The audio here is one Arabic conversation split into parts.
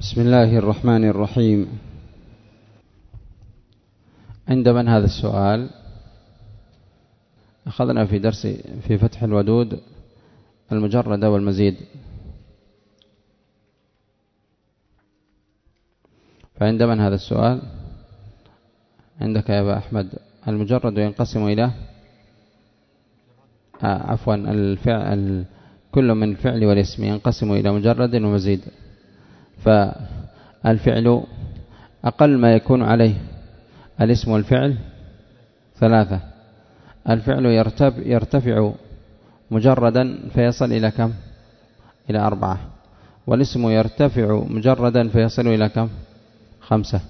بسم الله الرحمن الرحيم. عند من هذا السؤال؟ أخذنا في درس في فتح الودود المجرد والمزيد. فعند من هذا السؤال؟ عندك يا أبا أحمد المجرد ينقسم إلى؟ آه، عفوا الفعل كل من الفعل والاسم ينقسم إلى مجرد ومزيد. فالفعل أقل ما يكون عليه. الاسم والفعل ثلاثة. الفعل يرتفع مجردا فيصل إلى كم؟ إلى أربعة. والاسم يرتفع مجردا فيصل إلى كم؟ خمسة.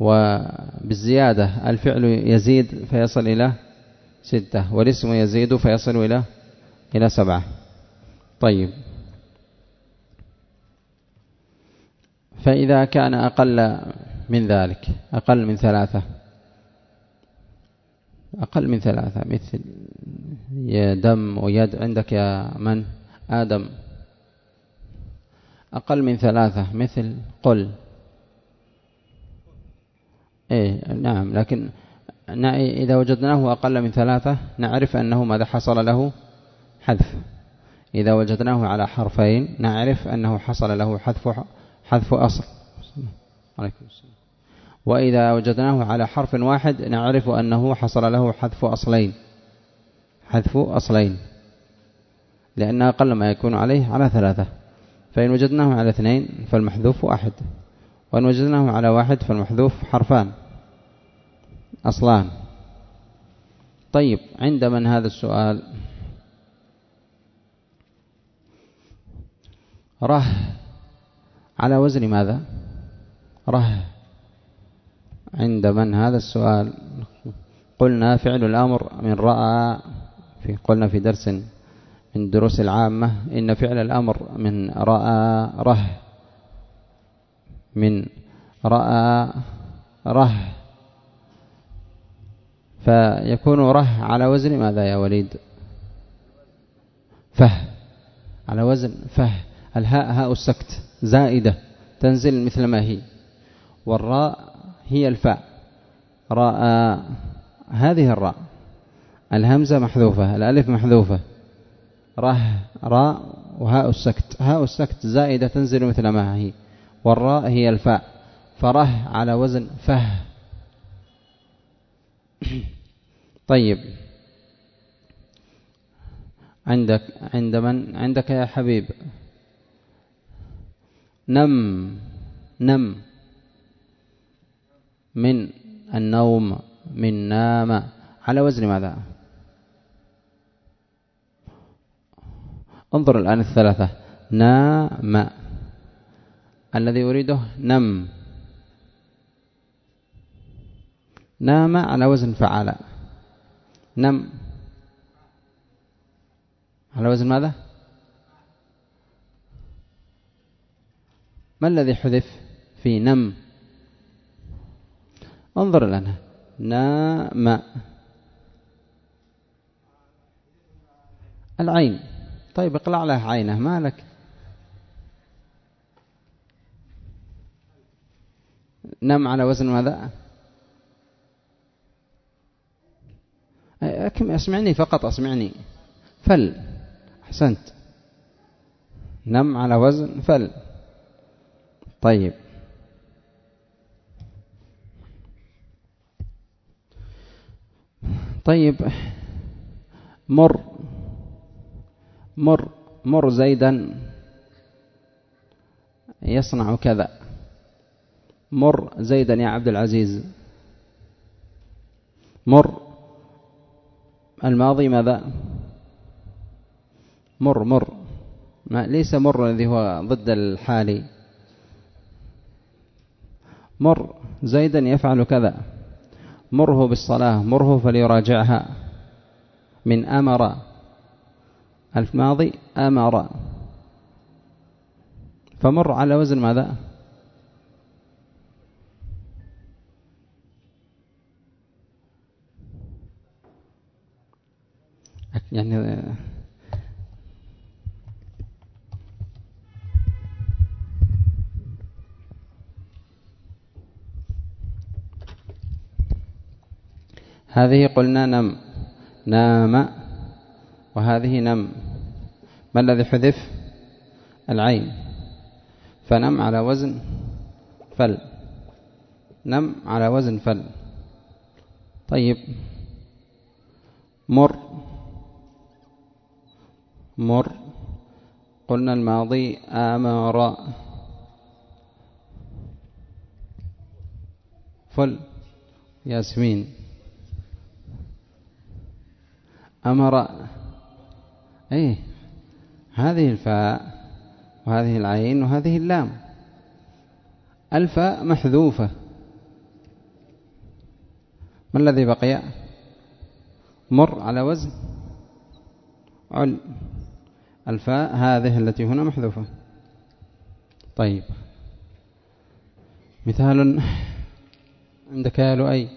وبالزيادة الفعل يزيد فيصل إلى ستة. والاسم يزيد فيصل إلى إلى سبعة. طيب. فإذا كان أقل من ذلك أقل من ثلاثة. أقل من ثلاثة مثل يا دم ويد عندك يا من؟ آدم. أقل من ثلاثة مثل قل. إيه نعم لكن إذا وجدناه أقل من ثلاثة نعرف أنه ماذا حصل له؟ حذف. إذا وجدناه على حرفين نعرف أنه حصل له حذف حذف أصل. عليكم السلام. وإذا وجدناه على حرف واحد نعرف أنه حصل له حذف أصلين. حذف أصلين. لأن أقل ما يكون عليه على ثلاثة. فإن وجدناه على اثنين فالمحذوف واحد. وإن وجدناه على واحد فالمحذوف حرفان. أصلان. طيب عند من هذا السؤال؟ ره على وزن ماذا؟ ره عند من هذا السؤال؟ قلنا فعل الأمر من رأى في قلنا في درس من دروس العامة إن فعل الأمر من رأى ره من رأى ره فيكون ره على وزن ماذا يا وليد؟ فه. على وزن فه. الهاء هاء السكت زائدة تنزل مثل ما هي. والراء هي الفاء. راء هذه الراء. الهمزة محذوفة الألف محذوفة. ره راء وهاء السكت. هاء السكت زائدة تنزل مثل ما هي. والراء هي الفاء. فره على وزن فه. طيب. عندك عند من؟ عندك يا حبيب. نم نم. من النوم من نام. على وزن ماذا؟ انظر الآن الثلاثة. نام. الذي أريده نم. نام على وزن فعل نم. على وزن ماذا؟ ما الذي حذف في نم؟ انظر لنا. نام العين. طيب اقلع له عينه. ما لك؟ نم على وزن ماذا؟ أسمعني فقط أسمعني. فل. أحسنت. نم على وزن فل. طيب. طيب. مر. مر. مر زيدا. يصنع كذا. مر زيدا يا عبد العزيز. مر. الماضي ماذا؟ مر مر. ما ليس مر الذي هو ضد الحالي. مر زيدا يفعل كذا. مره بالصلاة مره فليراجعها. من أمر. الماضي أمر. فمر على وزن ماذا؟ يعني هذه قلنا نم. نام. وهذه نم. ما الذي حذف؟ العين. فنم على وزن فل. نم على وزن فل. طيب. مر. مر. قلنا الماضي آمر. فل. ياسمين. أمر أي هذه الفاء وهذه العين وهذه اللام. الفاء محذوفة. ما الذي بقي؟ مر على وزن. عل. الفاء هذه التي هنا محذوفة. طيب. مثال عندك يا لؤي.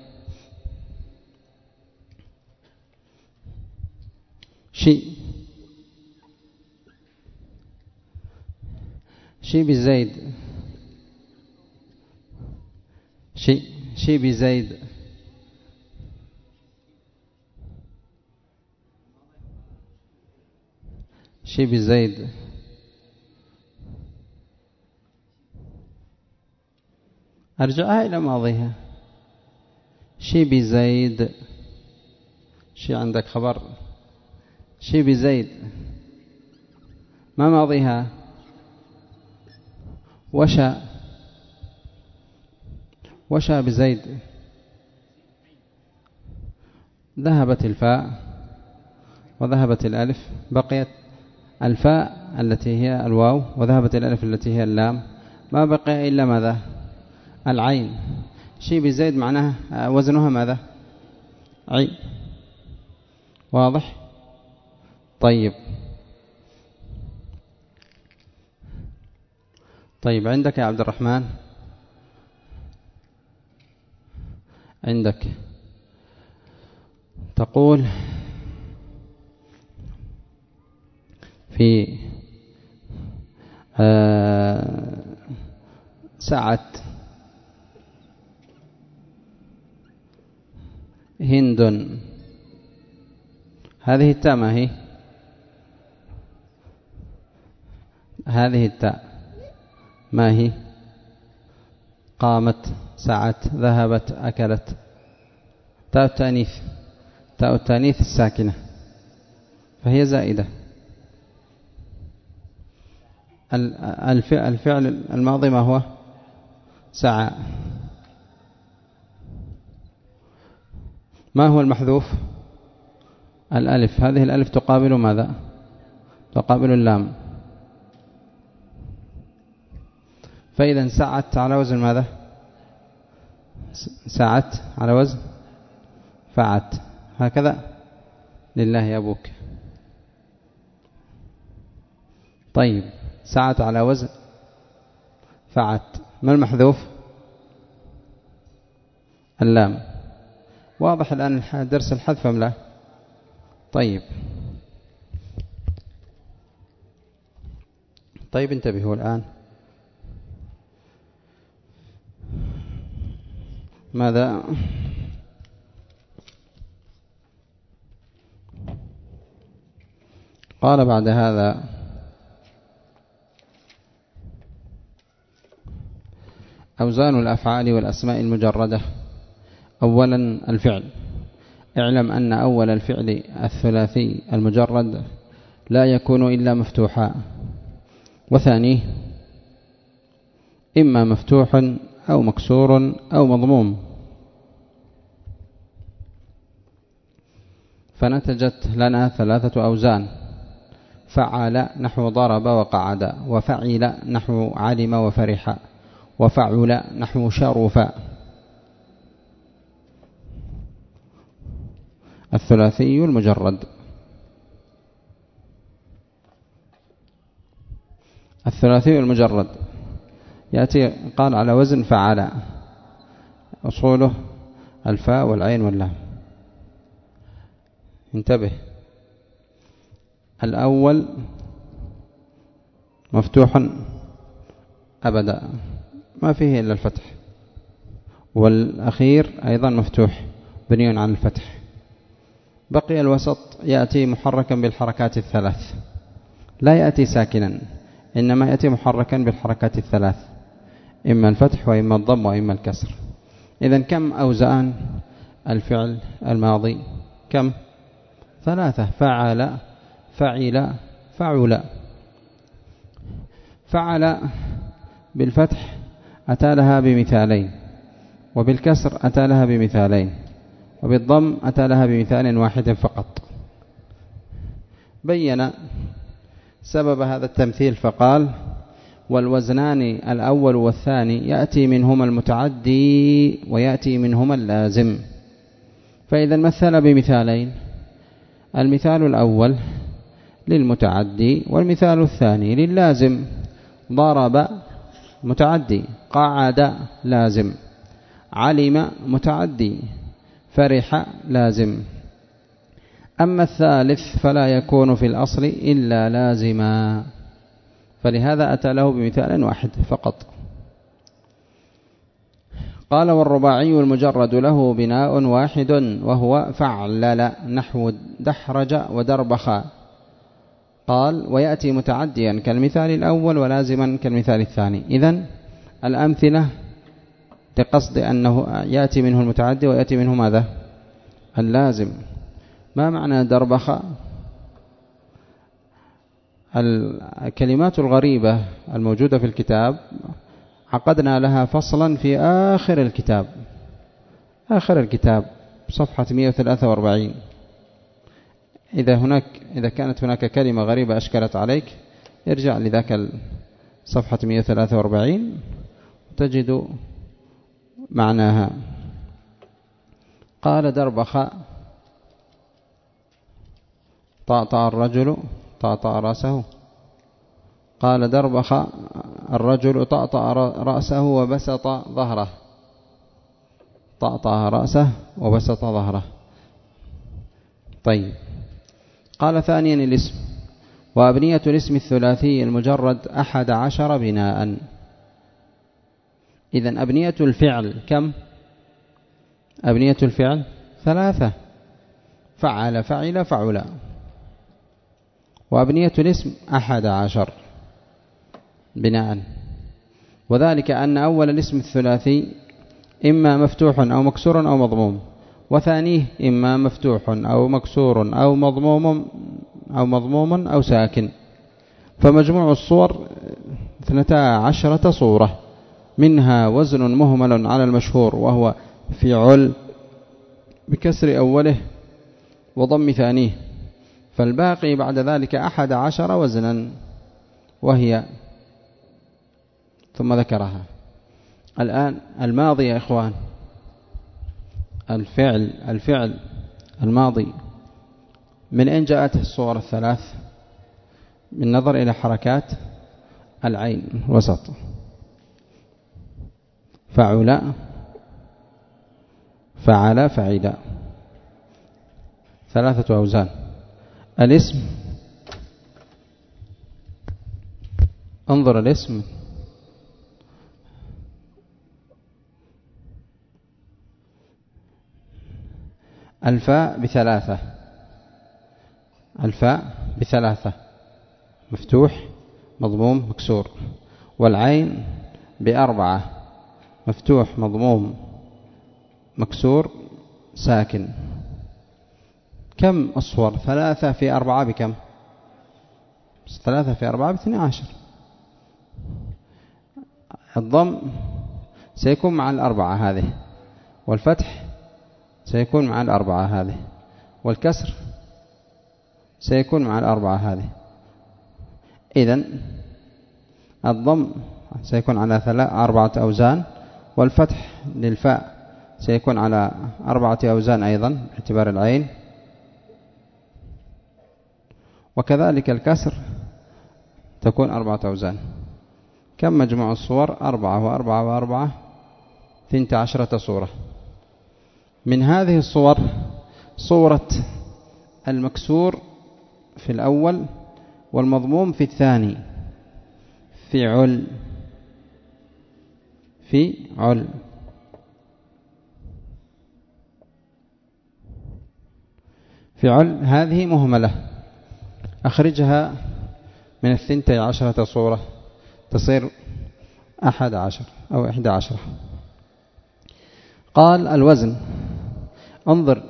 شيء. شيء بزيد. شيء شيء بزيد. شيء بزيد. أرجعها إلى ماضيها. شي بزيد. شي عندك خبر. شي بزيد. ما ماضيها؟ وشأ. وشأ بزيد. ذهبت الفاء وذهبت الألف. بقيت الفاء التي هي الواو وذهبت الألف التي هي اللام. ما بقي إلا ماذا؟ العين. شيء بزيد معناها وزنها ماذا؟ عين. واضح؟ طيب. طيب عندك يا عبد الرحمن؟ عندك. تقول في آه، سعة هند. هذه التاء ما هي؟ هذه التاء. ما هي؟ قامت سعت ذهبت أكلت. تاء التأنيث. تاء التأنيث الساكنة. فهي زائدة. الفعل الماضي ما هو؟ سعى ما هو المحذوف؟ الألف. هذه الألف تقابل ماذا؟ تقابل اللام. فإذا سعت على وزن ماذا؟ سعت على وزن؟ فعت هكذا؟ لله يا أبوك. طيب سعت على وزن؟ فعت ما المحذوف؟ اللام. واضح الآن درس الحذف أم لا؟ طيب. طيب انتبهوا الآن. ماذا؟ قال بعد هذا أوزان الأفعال والأسماء المجردة. أولا الفعل. اعلم أن أول الفعل الثلاثي المجرد لا يكون إلا مفتوحا. وثانيه إما مفتوح أو مكسور أو مضموم. فنتجت لنا ثلاثة أوزان. فعل نحو ضرب وقعد وفعل نحو علم وفرح وفعل نحو شرف. الثلاثي المجرد. الثلاثي المجرد. يأتي قال على وزن فعل. أصوله الفاء والعين واللام. انتبه. الأول مفتوح أبدا. ما فيه إلا الفتح. والأخير أيضا مفتوح بني عن الفتح. بقي الوسط يأتي محركا بالحركات الثلاث. لا يأتي ساكنا إنما يأتي محركا بالحركات الثلاث. إما الفتح وإما الضم وإما الكسر. إذا كم أوزان الفعل الماضي؟ كم؟ ثلاثة. فعل فعل فعل. فعل بالفتح أتى لها بمثالين وبالكسر أتى لها بمثالين وبالضم أتى لها بمثال واحد فقط. بين سبب هذا التمثيل فقال والوزنان الأول والثاني يأتي منهما المتعدي ويأتي منهما اللازم. فإذا مثل بمثالين. المثال الأول للمتعدي والمثال الثاني للازم ضرب متعدي قعد لازم. علم متعدي فرح لازم. أما الثالث فلا يكون في الأصل إلا لازما. فلهذا أتى له بمثال واحد فقط. قال والرباعي المجرد له بناء واحد وهو فعلل نحو دحرج ودربخ. قال ويأتي متعديا كالمثال الأول ولازما كالمثال الثاني. إذن الأمثلة لقصد أنه يأتي منه المتعدي ويأتي منه ماذا؟ اللازم. ما معنى دربخ؟ الكلمات الغريبة الموجودة في الكتاب عقدنا لها فصلا في آخر الكتاب. آخر الكتاب صفحة 143 إذا هناك إذا كانت هناك كلمة غريبة أشكلت عليك ارجع لذاك صفحة 143 تجد معناها. قال دربخ طأطأ الرجل طأطأ رأسه. قال دربخ الرجل طأطأ رأسه وبسط ظهره. طأطأ رأسه وبسط ظهره. طيب. قال ثانيا الاسم. وأبنية الاسم الثلاثي المجرد أحد عشر بناء. إذا أبنية الفعل كم؟ أبنية الفعل ثلاثة. فعل فعل فعل. وأبنية الاسم أحد عشر بناء. وذلك أن أول الاسم الثلاثي إما مفتوح أو مكسور أو مضموم وثانيه إما مفتوح أو مكسور أو مضموم أو مضموم أو ساكن. فمجموع الصور اثنتا عشرة صورة منها وزن مهمل على المشهور وهو فعل بكسر أوله وضم ثانية. فالباقي بعد ذلك أحد عشر وزنا وهي ثم ذكرها. الآن الماضي يا إخوان الفعل الفعل الماضي. من أين جاءت الصور الثلاث؟ من نظر إلى حركات العين وسط فعل فعل فعل. ثلاثة أوزان. الاسم. انظر الاسم. الفاء بثلاثة. الفاء بثلاثة. مفتوح مضموم مكسور. والعين بأربعة. مفتوح مضموم مكسور ساكن. كم الصور ثلاثة في أربعة بكم؟ ثلاثة في أربعة باثنى عشر. الضم سيكون مع الأربعة هذه والفتح سيكون مع الأربعة هذه والكسر سيكون مع الأربعة هذه. إذن الضم سيكون على أربعة أوزان والفتح للفاء سيكون على أربعة أوزان أيضا باعتبار العين. وكذلك الكسر تكون أربعة أوزان. كم مجموع الصور؟ أربعة وأربعة وأربعة ثنت عشرة صورة. من هذه الصور صورة المكسور في الأول والمضموم في الثاني. في عل في عل. فعل هذه مهملة. أخرجها من الثنتي عشرة صورة تصير أحد عشر أو إحدى عشرة قال الوزن انظر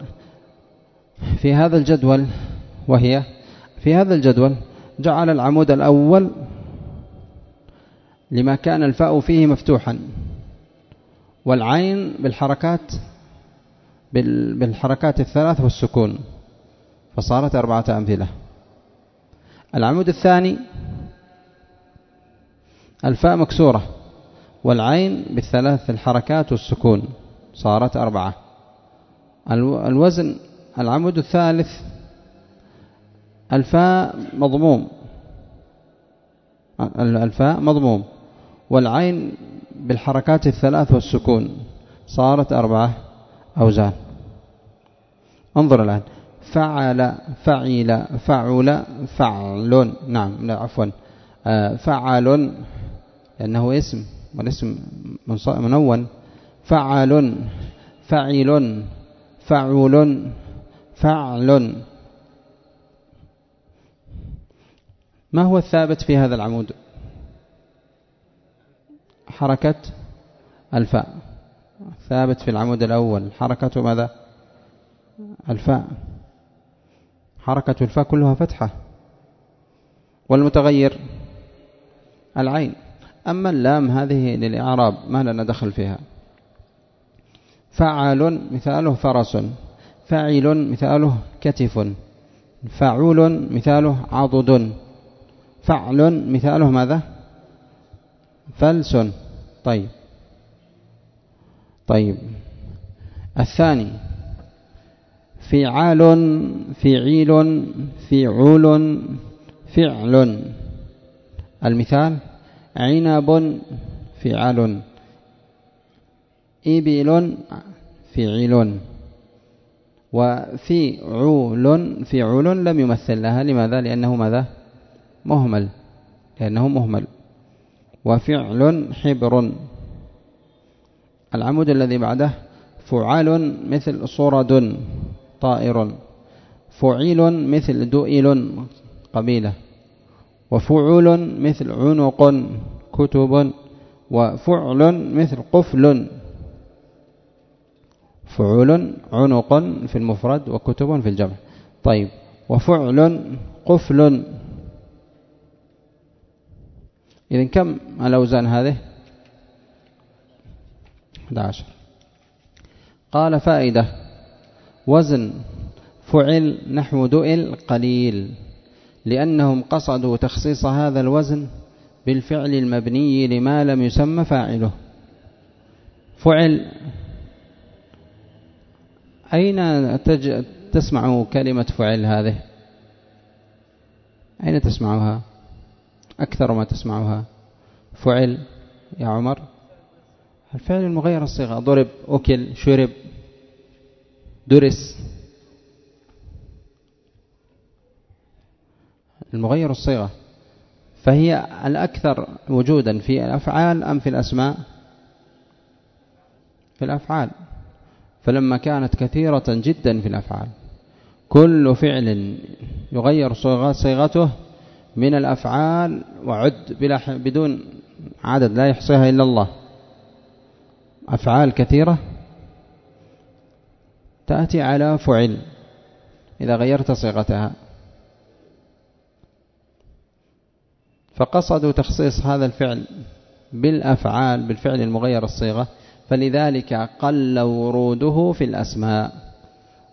في هذا الجدول وهي في هذا الجدول جعل العمود الأول لما كان الفاء فيه مفتوحا والعين بالحركات بالحركات الثلاث والسكون فصارت أربعة أمثلة. العمود الثاني الفاء مكسورة والعين بالثلاث الحركات والسكون صارت أربعة. الوزن العمود الثالث الفاء مضموم. الفاء مضموم. والعين بالحركات الثلاث والسكون صارت أربعة. أوزان. انظر الآن. فعل فعل فعل فعل. نعم لا عفوا. آه، فعل لأنه اسم والاسم منون. فعل فعل فعل فعل. ما هو الثابت في هذا العمود؟ حركة الفاء. ثابت في العمود الأول. حركة ماذا؟ الفاء. حركة الفاء كلها فتحة. والمتغير العين. أما اللام هذه للإعراب ما لنا دخل فيها. فعل مثاله فرس. فاعل مثاله كتف. فعول مثاله عضد. فعل مثاله ماذا؟ فلس. طيب. طيب. الثاني. فعال فعيل فعول فعل. المثال عنب فعل إبل فعل وفعول فعول لم يمثل لها. لماذا؟ لأنه ماذا؟ مهمل. لأنه مهمل. وفعل حبر. العمود الذي بعده فعال مثل صرد. طائر. فعيل مثل دؤل قبيلة وفعول مثل عنق كتب وفعل مثل قفل. فعول عنق في المفرد وكتب في الجمع. طيب وفعل قفل. إذن كم الأوزان هذه؟ 11 قال فائدة. وزن فعل نحو دؤل قليل لأنهم قصدوا تخصيص هذا الوزن بالفعل المبني لما لم يسمى فاعله. فعل أين تج... تسمع كلمة فعل هذه؟ أين تسمعها؟ أكثر ما تسمعها. فعل يا عمر. الفعل المغير الصيغة ضرب أكل شرب. درس المغير الصيغة. فهي الأكثر وجودا في الأفعال أم في الأسماء؟ في الأفعال. فلما كانت كثيرة جدا في الأفعال. كل فعل يغير صيغته من الأفعال وعد بلا بدون عدد لا يحصيها إلا الله. أفعال كثيرة تأتي على فعل إذا غيرت صيغتها. فقصدوا تخصيص هذا الفعل بالأفعال بالفعل المغير الصيغة فلذلك قل وروده في الأسماء.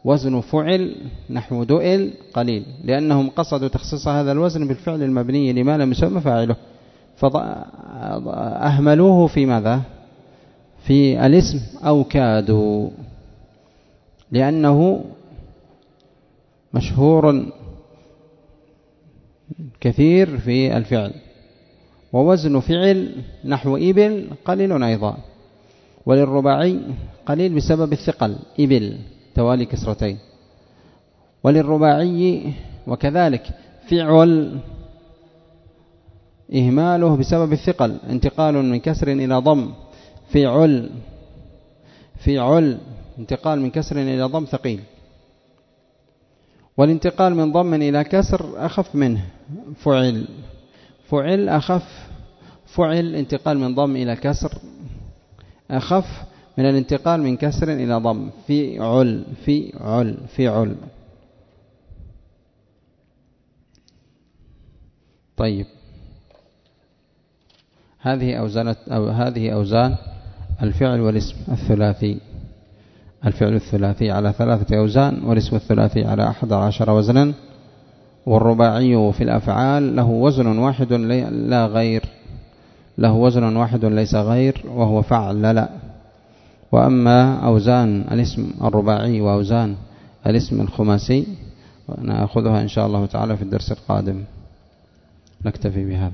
وزن فعل نحو دؤل قليل لأنهم قصدوا تخصيص هذا الوزن بالفعل المبني لما لم يسمى فاعله. فأهملوه في ماذا؟ في الاسم أو كادوا. لأنه مشهور كثير في الفعل. ووزن فعل نحو إبل قليل أيضا. وللرباعي قليل بسبب الثقل إبل توالي كسرتين. وللرباعي وكذلك فعل إهماله بسبب الثقل انتقال من كسر إلى ضم. فعل فعل انتقال من كسر إلى ضم ثقيل. والانتقال من ضم إلى كسر أخف منه فعل. فعل أخف فعل انتقال من ضم إلى كسر أخف من الانتقال من كسر إلى ضم. في عل في عل في عل طيب. هذه أوزان أو هذه أوزان الفعل والاسم الثلاثي. الفعل الثلاثي على ثلاثة أوزان والاسم الثلاثي على أحد عشر وزنا. والرباعي في الأفعال له وزن واحد لا غير. له وزن واحد ليس غير وهو فعل لا. وأما أوزان الاسم الرباعي وأوزان الاسم الخماسي نأخذها إن شاء الله تعالى في الدرس القادم. نكتفي بهذا.